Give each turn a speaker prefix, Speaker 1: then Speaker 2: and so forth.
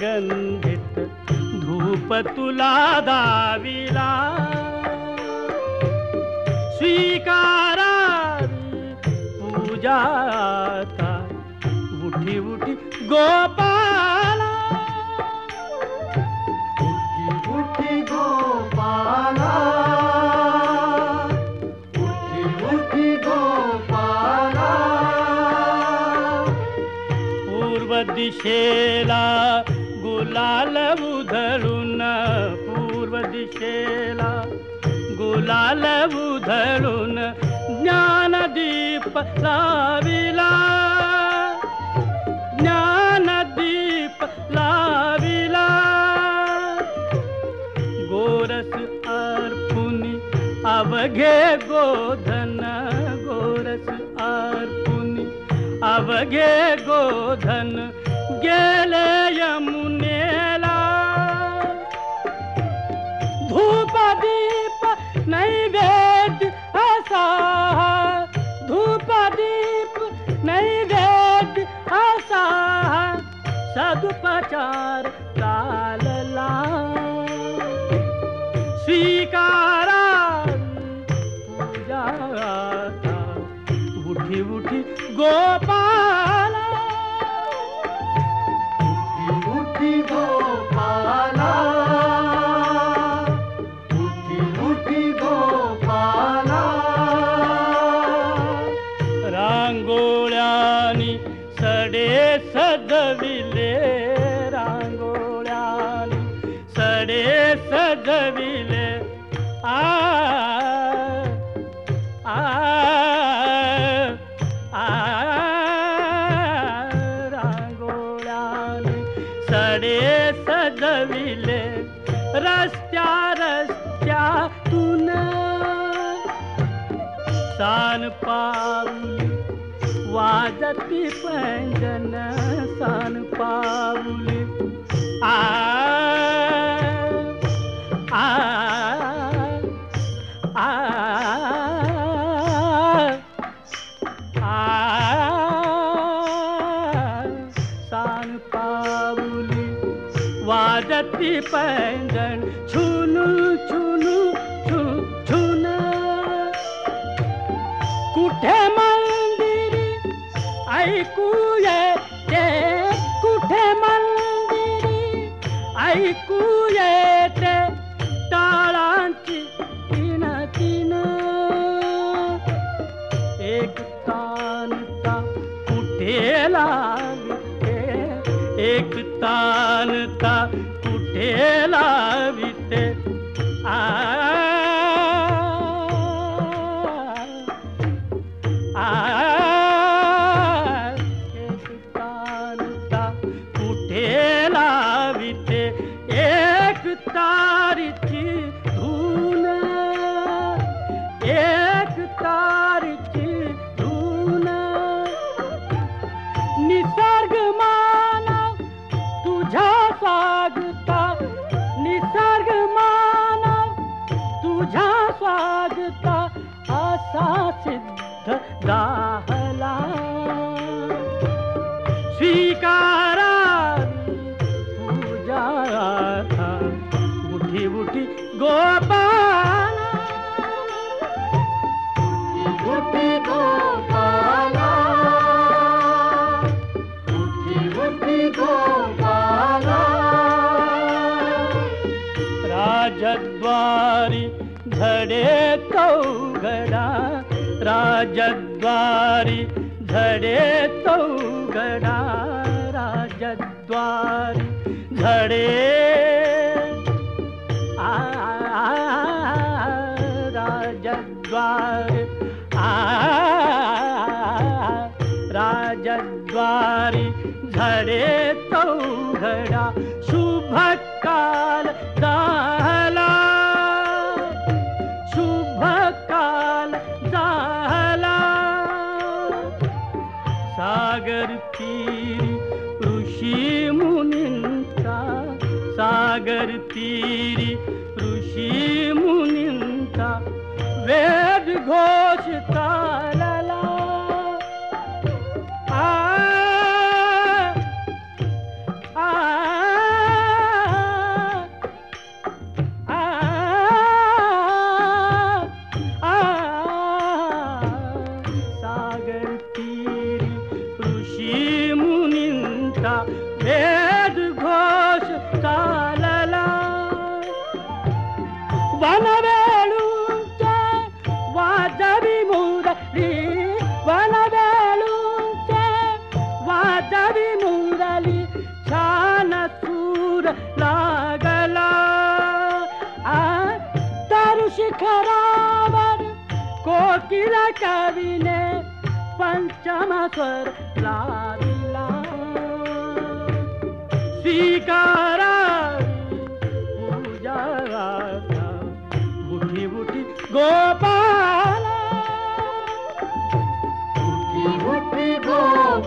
Speaker 1: गंधित धूप तुला दाविला स्वीकारा पूजाता। उठी उठी गोपाला दिशेला, गुलाल उधळून पूर्व दिशेला. गुलाल उधळून ज्ञानदीप लाविला. ज्ञानदीप लाविला. गोरस अर्पुनी अवघे गोधन, गोरस अर्पुनी अवघे गोधन गेले यमुनेला धूप दीप नैवेद्य धूप दीप नैवेद्य सदुपचार चालला। स्वीकारा पूजा उठी उठी गोपाला सजविले रांगोळ्यानी सडे सजविले. आ आ कडे सजविले रस्त्या रस्त्यातून सान पाऊली वाजती पंजन सान पाऊली आ आ. वाजती पैंजण छुनू छुनू, छु, छुन। कुठे मंदिरी? ऐकू येते कुठे मंदिरी? ऐकू येते टाळांची तीन तीन एक कुठे एक तान था लाविते असा सिद्ध दाहला। स्वीकारा पूजा उठी उठी
Speaker 2: उठी गोपाला।
Speaker 1: चौघडा राजद्वारि धरे तौ गडा राजद्वारि धरे राजद्वारि आ राजद्वारि धरे सागर तीरी ऋषि मुनिता वेद शिखरावर कोकिल कवि ने पंचम स्वर लाविला सीकारा पूजा बुढ़ी बुढ़ी गोपाल। बुढ़ी बुढ़ी गोपाल